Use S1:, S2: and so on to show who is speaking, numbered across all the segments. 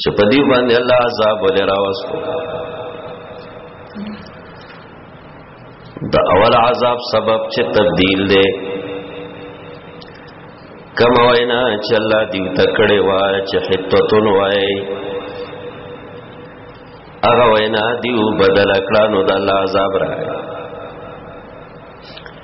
S1: چې په دې باندې الله عذاب ولې راوستو د اول عذاب سبب چې تبديل دی کم وینا چې الله دې تکړه وای چې حتتون وای هغه وینا دیو بدل کړه نو د الله عذاب راغی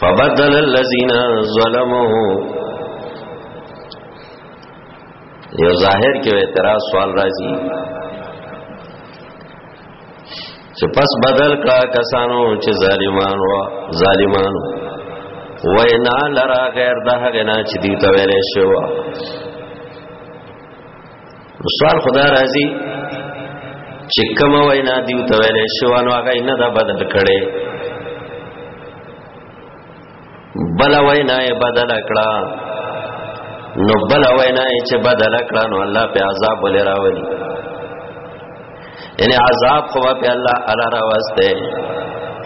S1: فبدل الذين ظلموا یو ظاهر کې اعتراض سوال راځي چې پس بدل کړه کسانو چې ظالمان و ظالمان وینا لرا غیر ده غنا چې دی ته ویلې شو سوال خدا راځي چې کوم وینا دی ته ویلې شو نو هغه نه دا بدل کړي بل وینا یې بدل کړه نو بل وینا یې چې بدل کړه نو الله په عذاب ولې راولي یعنی عذاب خو په الله الا راوسته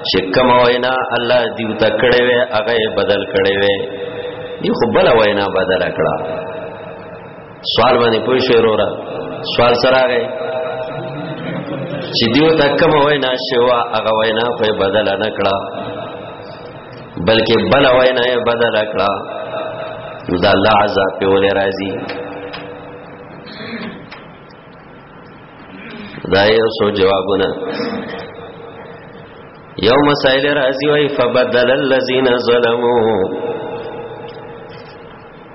S1: چې کوم وینا الله دی ته کړي وي هغه بدل کړي وي یو خو بل وینا بدل کړه سوال باندې پوه شئ وروره سوال سره راغی چې دیو ته کوم وینا شوا هغه وینا په بدل نه کړه بلکې بل وینا یې بدل کړه نو دا الله عذاب په ولې راځي دا یو سو جوابونه یو مسائل راځي وای فبدل الذين ظلموا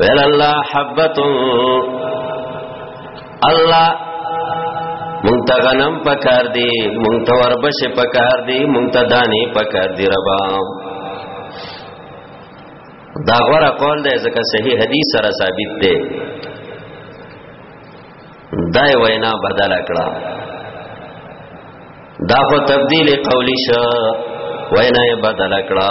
S1: ویل الله حبتو الله مونږ ته غنم پکار دی مونږ ته وربش پکار دی مونږ ته دانی پکار دی ربا دا غره قول دی ځکه صحیح حدیث سره ثابت دی دای وینا بدل کړه دا خو تبدیل قولی شو وینا یې بدل کړه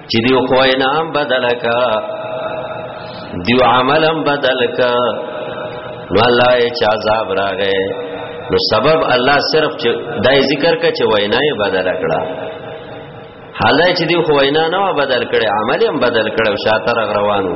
S1: چې دیو خو انعام بدل کا دیو عملم بدل کا نو الله یې چې عذاب راغې نو سبب الله صرف چې دای ذکر کا چې وینا یې بدل کړه حالا چې دی خو وینا نه بدل کړي عمل هم بدل کړي او شاته روانو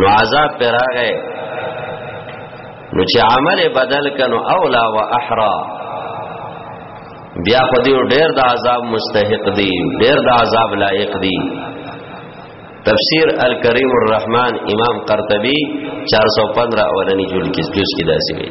S1: نو عذاب پر راغې نو چې عمل بدل کنو اولا و احرا بیا خو دې ډېر د عذاب مستحق دي ډېر د عذاب لایق دي تفسیر الکریم الرحمن امام قرطبی 415 اولنی جلد کې جز کې داسې وی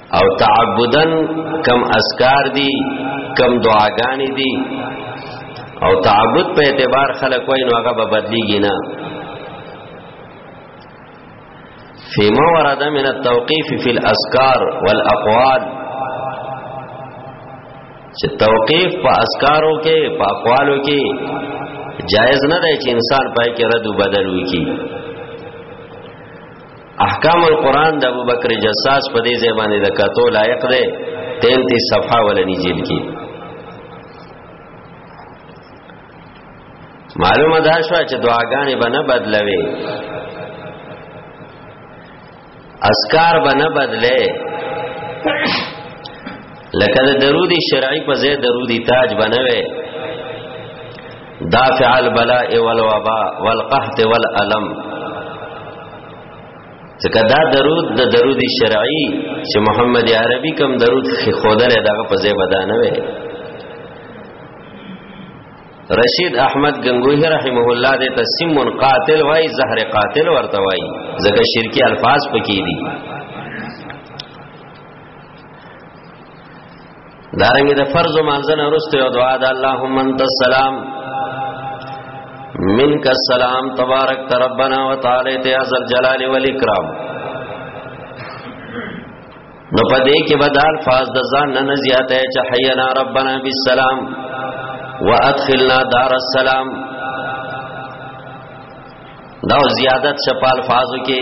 S1: او تعبدن کم اسکار دی کم دعاګانی دی او تعبد په اعتبار خلک وای نو هغه به بدلیږي نه فيما ورد من التوقيف في الاسكار والاقوال چې توقيف په اسکارو کې په اقوالو کې جائز نه دی چې انسان پای کې رد بدل وکړي احکام القرآن د ابوبکر جساس په دې ځای باندې د کتو لایق دی 33 صفحه ولني جیل کې معلومه ده شو چې دعاګانې به نه بدلوي اسکار به نه بدلې لکه د درودي شرعي په ځای درودي تاج بنوي دافع البلاء والوباء والقحط والالم ځکه دا درود د درود شرعي چې محمد عربي کوم درود خودل دغه په ځای بدانه وي رشید احمد گنگوہی رحمه الله د تسم قاتل وای زهر قاتل ورته وای زګه شرکی الفاظ پکې دي دارنګ د فرض مانځن ورسته او دعا د اللهم انت السلام منک السلام تبارک ربنا وتعالى ته از الجلال والاکرام نو پدې کې بدل فاز د ځان نه زیاته چې حینا ربنا بالسلام وادخلنا دار السلام دا زیادت شپال فازو کې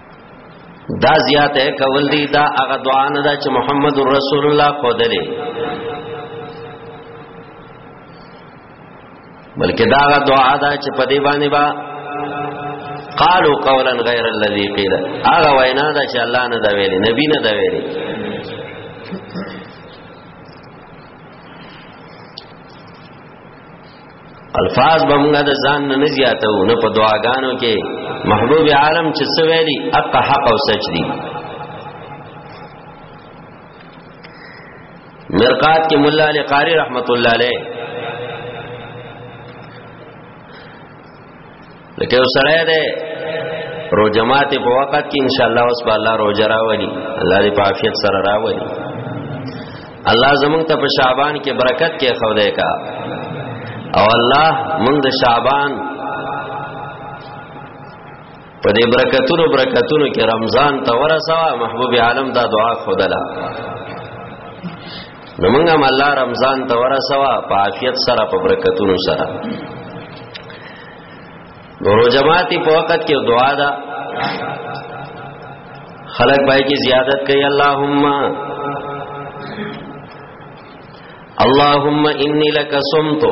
S1: دا زیاته کول دی دا هغه دعا نه ده چې محمد رسول الله خودلې بلکې دا هغه دعا ده چې په دې باندې با قالو قولا غیر الذی قیل هغه وینا ده چې الله نه دا ویلي نبی نه دا ویلي الفاظ به موږ د ځان نه زیاتو نه په دعاګانو کې محبوب عالم چې څه ویلي اق حق او سچ دي مرقات کې مولا علی قاری رحمت الله علیه لکه یو سړی دی روزه ماته په وخت کې ان شاء الله اوس به الله روزه راوړي الله دې په عافیت سره راوړي الله زمونږ ته په شعبان کې برکت کې خو دې کا او الله مونږ د شعبان په دې برکتونو برکتونو کې رمضان ته ورسوا محبوب عالم دا دعا خودله نو موږ هم الله رمضان ته ورسوا په عافیت سره په برکتونو سره نورو جماعتي په وخت کې دعا ده خلق پای کې زیادت کوي اللهم اللهم انی لک صمتو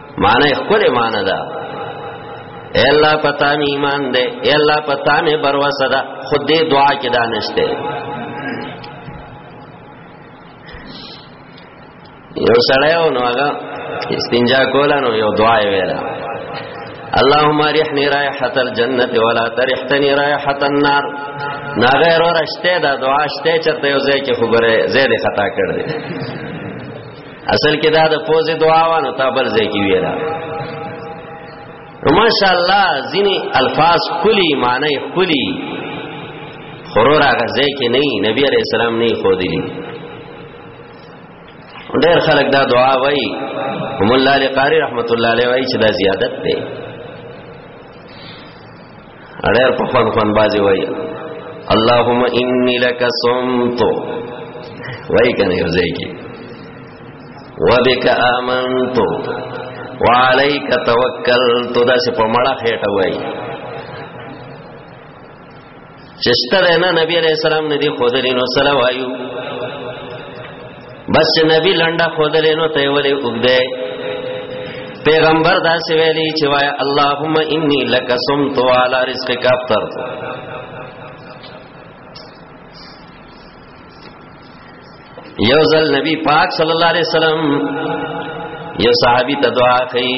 S1: معنی خپل معنی ده اے الله پتا می ایمان دے اے الله پتا می بروسه ده خود دې دعا کې دانشته یو سړی و نو هغه استنجا کوله نو یو دعا یې ویله اللهم رحنی رائحت الجنت ولا ترحتنی رائحت النار نا غیر اور اشته دا دعا اشته چرته یو ځای کې خبره زیاده خطا کړ دې اصل کې دا د پوزې دعا و نو تا بل ځای کې ویرا ماشاء الله ځینی الفاظ کلی معنی کلی خرور هغه ځای کې نه نبی عليه السلام نه خو دی ډېر خلک دا دعا وای هم الله لقاری رحمت الله علیه وای چې دا زیادت ده ډېر په خوان خوان بازي وای اللهم انی لک صمت وای کنه یو ځای کې وبک آمنت وعليك توکلت دا چې په مړه خېټه وای چشتره نه نبی عليه السلام نه دی خو درینو سره وایو بس نبی لنډه خودلې نو ته ولې وګدې پیغمبر دا سی ویلی چې وای اللهم انی لک سمت علی رزقک افطر یو ځل نبی پاک صلی الله علیه وسلم یو صحابي ته دعا کوي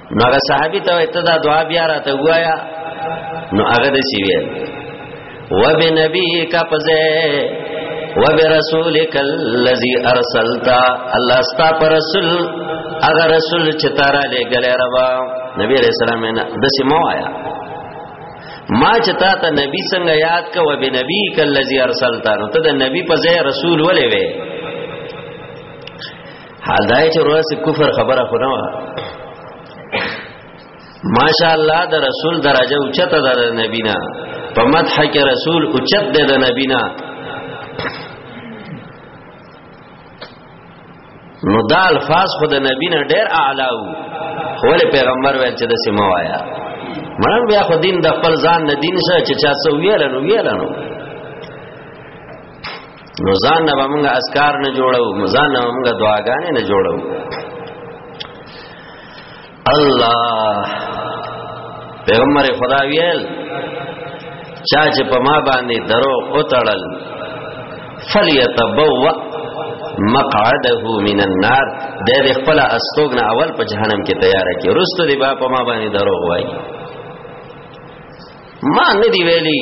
S1: نو هغه صحابي ته وایته دا دعا بیا راته وایا نو هغه د سی ویل وبنبیک فزه وبرسولک الذی ارسلت الله استا پر رسول هغه رسول چې تارا لګل روا نبی علیہ السلام نه د سی مو آیا ما چې تا ته نبی څنګه یاد کا وبنبیک الذی ارسلت نو ته د نبی په ځای رسول ولې وې حال دای چې روز کفر خبره خو نه و ماشاءالله د رسول درجه اوچته ده د نبینا په مدح کې رسول اوچت ده د نبینا نو دا الفاظ خو د نبی نه ډیر اعلی وو خو له پیغمبر ویل چې د سیمه وایا مړ بیا خو دین د خپل ځان نه دین سره چې چا څو ویل نو ویل نو نو ځان نه به موږ اسکار نه جوړو ځان نه موږ دعاګانې نه جوړو الله پیغمبر خدا ویل چا چې په ما باندې درو او تړل فلیتبوا مقعده من النار د دې خپل استوګ نه اول په جهنم کې تیار کی رستو دی با په ما باندې درو وایي ما نه دی ویلی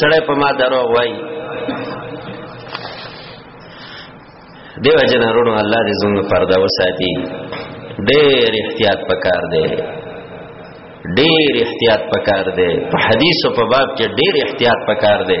S1: سړی په ما درو وای دیو جن ورونو الله دې زموږ پرده وساتي ډېر احتیاط پکار دی ډېر احتیاط پکار دی په حدیث او په باب کې ډېر احتیاط پکار دی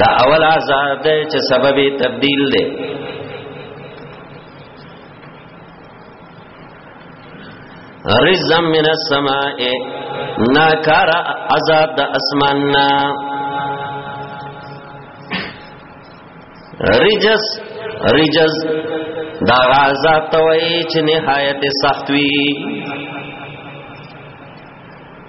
S1: دا اول آزار ده چې سبب تبدیل ده رزم من السماء ناکار عذاب د اسمان نا رجس رجز دا عذاب توئی چه نهایت سختوی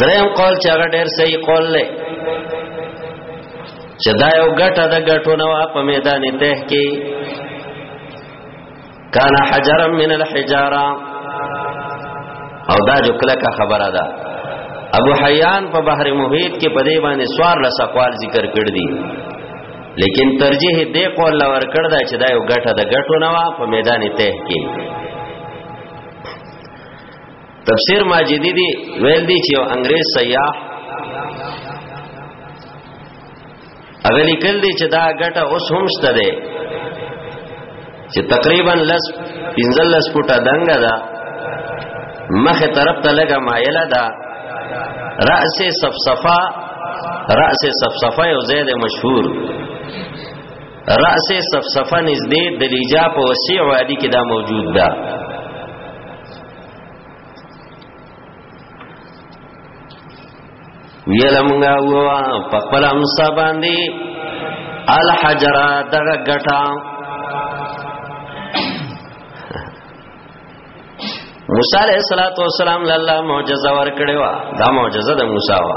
S1: دریم قول چې هغه ډیر صحیح قول دی چې دا یو ګټه د ګټو نه وا په میدان ته کې کان حجرا من الحجاره او دا جو کله کا خبره ده ابو حیان په بحر محیط کې په دې باندې سوار لس اقوال ذکر کړ دي لیکن ترجیح دې قول لور کړ دا چې دا یو ګټه د ګټو نه وا په میدان ته کې تفسیر ماجدی دی ویل دی چې انګريز سیاح هغه لیکل دی چې دا ګټه اوس هم شته ده چې تقریبا لس پنځل لس فوټه دنګ ده مخه طرف ته لګه مایله ده رأس صفصفا رأس صفصفا یو زید مشهور رأس صفصفا نږدې د لیجا په وسیع وادي کې دا موجود ده ویل مونږه ووا په خپل امسا باندې الحجر دغه ګټا موسی علیہ الصلوۃ والسلام الله معجزه ور کړې وا دا معجزه د موسی وا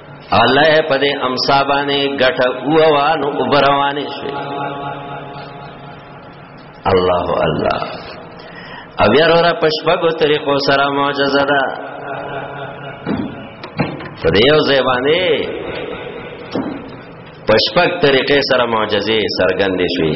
S1: الله په دې امسا باندې غټه اووانو وبروانې شوې الله الله او بیا را پښپغو طریقو سره معجزه ده په دې یو ځای باندې پښپغ طریقې سره معجزې سرګندې شوې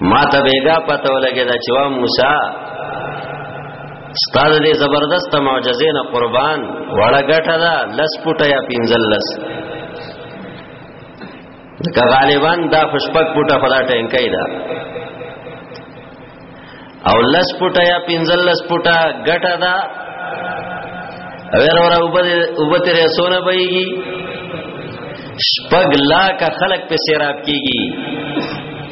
S1: ما ته بیګا پته ولګی دا چې وا موسی ستاسو دې زبردست معجزې نه قربان وړه ګټه ده لس پټه یا پینځل لس که غالبا دا خوشپک پټه خدا ټینکای ده او لس پټه یا پینځل لس پټه ګټه ده اور اور وبته رسونه بېږي شپګ لا کا خلق په سیراب کیږي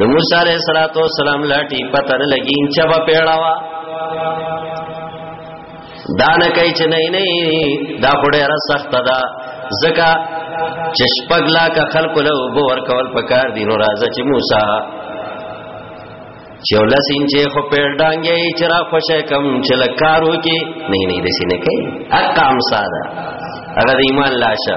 S1: د موسی علیہ الصلوۃ والسلام لاټي پته نه لګی چې په پیړاوا دا نه کوي چې نه نه دا خړه را سخت ده زکا چې شپږ لا کا خلق له وبو ور کول پکار دي نو راځه چې موسی چې ولس انچه خو پیړ ډانګې چې را خوشې کم چې لکارو کې نه نه دې سینې کوي اقام ساده هغه ایمان لاشه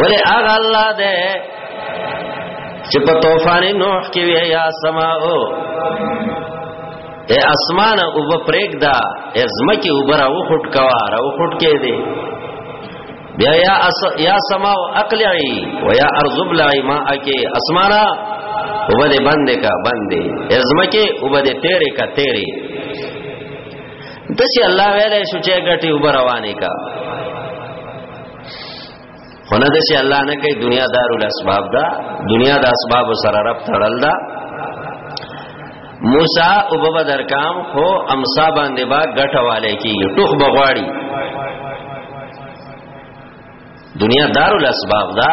S1: ولی اغا اللہ دے چې په طوفان نوح کې وی یا سما او اے اسمان او په پرېګ دا ازمه کې وبره او خټ کوا را او خټ کې دی بیا یا اس یا سما او اقلعی و یا ارض بلعی ما اکی اسمانا او بده بندې کا بندې ازمه کې او بده تیرې کا تیرې دسی الله ویلې شو چې ګټي وبروانې کا خونه د چې الله نه کوي دنیا دارول اسباب دا دنیا د اسباب سره رب تړل دا موسی او بابا درکام خو امسا باندې با غټواله کیږي ټوخ بغواړي دنیا دارول اسباب دا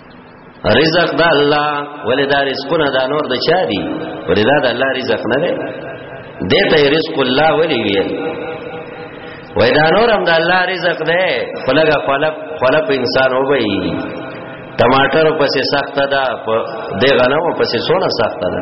S1: رزق دا الله ولې دا رزقونه دا نور د چا دي ولې دا د الله رزق نه دی دته رزق الله ولې ویل وای دا نور هم د الله رزق دی خلګه خلق خلق انسان وبي ټماټر پسې سخته ده د غنمو پسې سونه سخته ده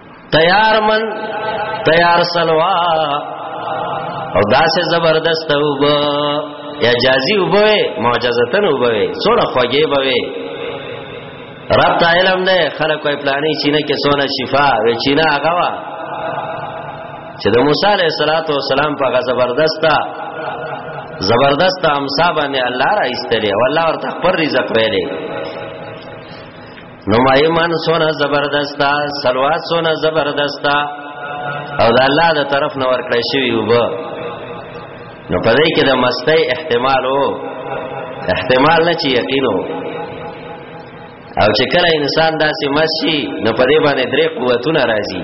S1: تیار من تیار سلوا او داسې زبردست وب یا جازي وبوي معجزتن وبوي څوره خوږې بوي رب ته علم نه خلک کوئی پلاني چینه کې سونه شفا و چینه هغه وا چې د موسی عليه السلام په زبردستا زبردست امسا باندې الله را ایستلې او الله ورته پر رزق ویلې نو ما ایمان سونه زبردستا سلوات سونه زبردستا او د الله د طرف نه ورکړی شوی وب نو په دې کې د مستۍ احتمال وو احتمال نه چې یقینو او چې کله انسان داسې مسی نو په دې باندې درې قوتونه راځي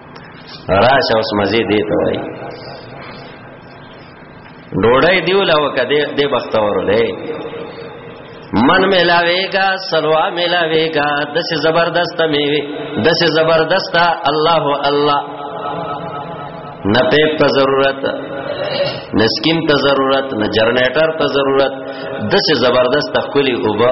S1: راشه اوس مزه دی ته وای ډوړای دیو لاو کده دې بختور لې من ملاویگا سلوا ملاویگا دس زبردست میوی دس زبردست الله الله نه پیپ ته ضرورت نه سکیم ته ضرورت نه جنریټر ته ضرورت دس زبردست خلی اوبه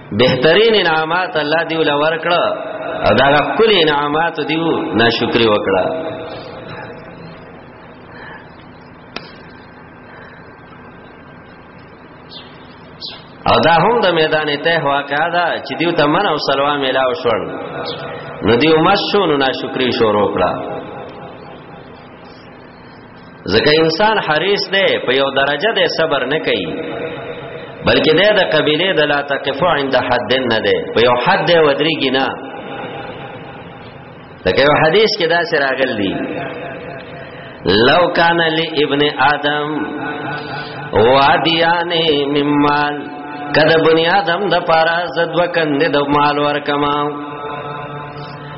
S1: بهترین انعامات الله دی ول ورکړه او دا کل انعامات دیو ناشکری وکړه او دا هم د میدان ته واقعا دا چې دیو ته من او سلوا میلاو شول نو دیو مشو نو ناشکری شروع کړه ځکه انسان حریص دی په یو درجه دی صبر نه کوي بلکې دی د قبیله د لا تقف عند حد نه دی په یو حد دی ودریږي نه لکه یو حدیث کې دا سره راغلی لو کان لابن آدم وادیان مم مال کده بنی آدم د پارا زدو کند د مال ورکما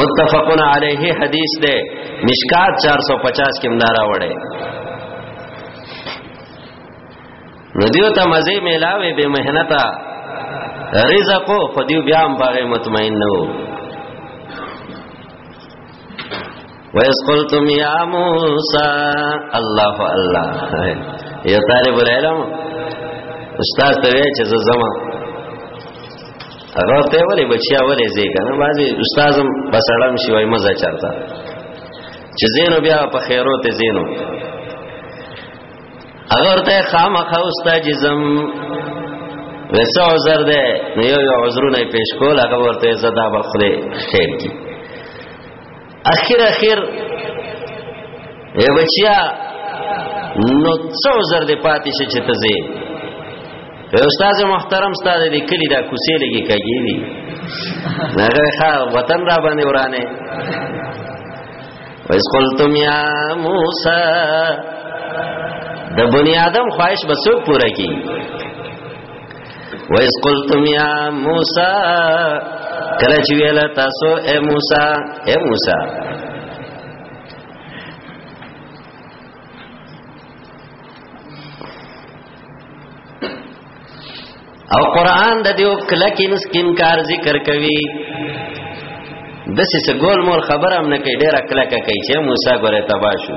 S1: متفقن علیه حدیث ده مشکات 450 کې مدارا وړي نو دیو ته مزه ملاوي به مهنتا رزق خو دیو بیا هم باغې مطمئن نه وو وَإِذْ قُلْتُمْ يَا مُوسَى اللَّهُ اللَّهُ یو طالب العلم استاد ته وی چې زما هغه ته ولې بچیا ولې زی کنه بازي استادم بسړم شي وای مزه چرتا چې زینو بیا په خیرو ته زینو اگر ته خامخا استاد جزم وسه عذر ده نو یو عذرونه پیش کول هغه ورته زدا بخله خیر کی اخر اخر اے بچیا نو څو زر دې پاتې شې چې ته زه استاد محترم استاد دې کلی دا کوسې لګي کوي دي هغه ښا وطن را باندې ورانه ویس قلتم یا موسی د بنی آدم خواهش به څوک پوره کی وَإِذْ قُلْتُمْ يَا مُوسَى کله چې ویل تاسو اے موسی اے موسی او قران د دیو کله کې مسکین کار ذکر کوي د سې ګول مول خبره هم نه کوي ډیره کله کوي چې موسی ګوره تباشو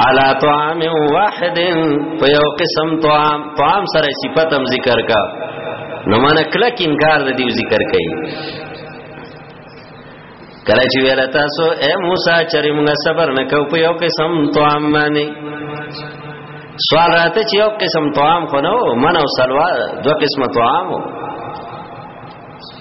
S1: علا طعام واحد په یو قسم طعام طعام سره صفاتم ذکر کا نو مان کله انکار د دې ذکر کړي کله چې ویل تاسو اے موسی چرې موږ صبر نکو په یو قسم طعام باندې سوال راته چې یو قسم طعام خو نو من او سلوا دو قسم طعام وو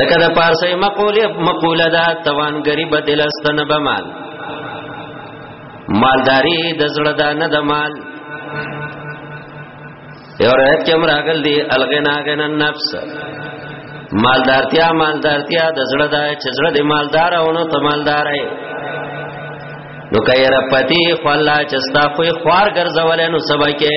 S1: لکه د پارسي مقوله مقوله دا توان غریب دلستن به مال مالداری د زړه دا نه د مال یو روایت کې امر اغل دی الغنا غنا النفس مالدارتیا مالدارتیا د زړه دا چې زړه د مالدار او نو ته مالدار اې نو کای را پتی خلا چستا خو خوار ګرځول نو سبا کې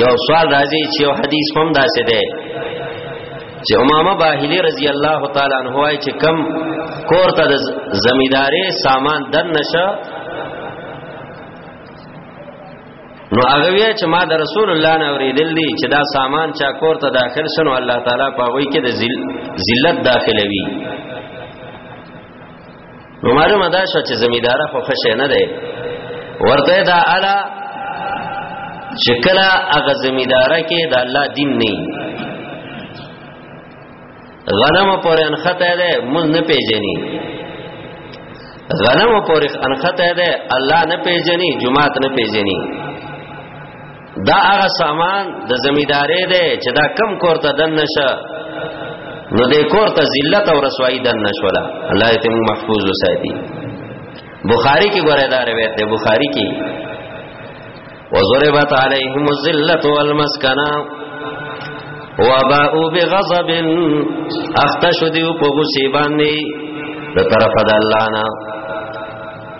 S1: یو سوال راځي چې یو حدیث هم داسې ده چې امامه باهلی رضی الله تعالی عنہ وايي چې کم کور ته د زمیداری سامان دن نشه نو هغه وی چې ما د رسول الله نه اوریدل دي چې دا سامان چا کور ته داخل شنو الله تعالی په وی کې د ذلت داخلوي نو معلومه ده شو چې زمیدار خو خشه نه دی ورته دا الا چې کله هغه زمیدار کې د الله دین نه غنم پورې انخته ده مون نه پیژني غنم پورې انخته ده الله نه پیژني جمعات نه پیژني دا هغه سامان د زمیدارې دی چې دا کم کور ته دن نشه نو د کور ته ذلت او رسوایی دن نشولا الله دې موږ محفوظ وساتي بخاری کې ګوره دا روایت دی بخاری کې وضربت عليهم الذلة والمسكنة وباءوا بغضب اختشدوا په غصه باندې د طرفه د الله نه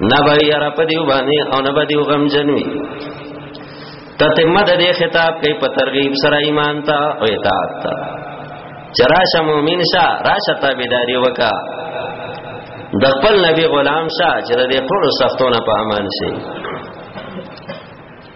S1: نه به یې را پدیو باندې او نه به دیو غم جنوي تتمه د دې خطاب کوي په ترغیب سره ایمان ته او اطاعت ته چراشه مؤمن شه راشه تابعداري وکا د خپل نبی غلام شه چې د دې ټولو سختونو په امان شي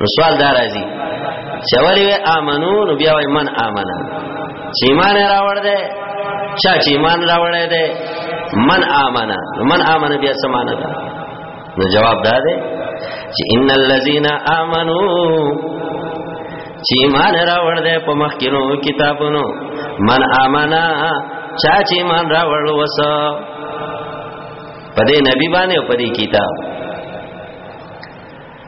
S1: نو سوال دا راځي چې ولې وې امنو نو بیا وې من امنه چې ایمان راوړ دې چا چې ایمان راوړ دې من امنه من امنه بیا سمانه ده نو جواب دا ده چې ان الذين امنو چې ایمان راوړ دې په مخکینو کتابونو من امنه چا چې ایمان راوړ وسه پدې نبی باندې او پدې کتاب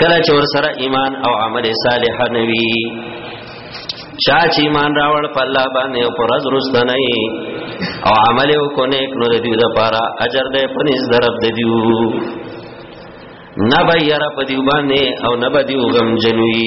S1: کله چې ور سره ایمان او عمل صالح نه وي چا چې ایمان راوړ په الله باندې او پر ورځ نه او عمل وکونه نو د دې لپاره اجر دې پنځ درب دې دیو نبا یرا پدیو باندې او نبا دیو غم جنوی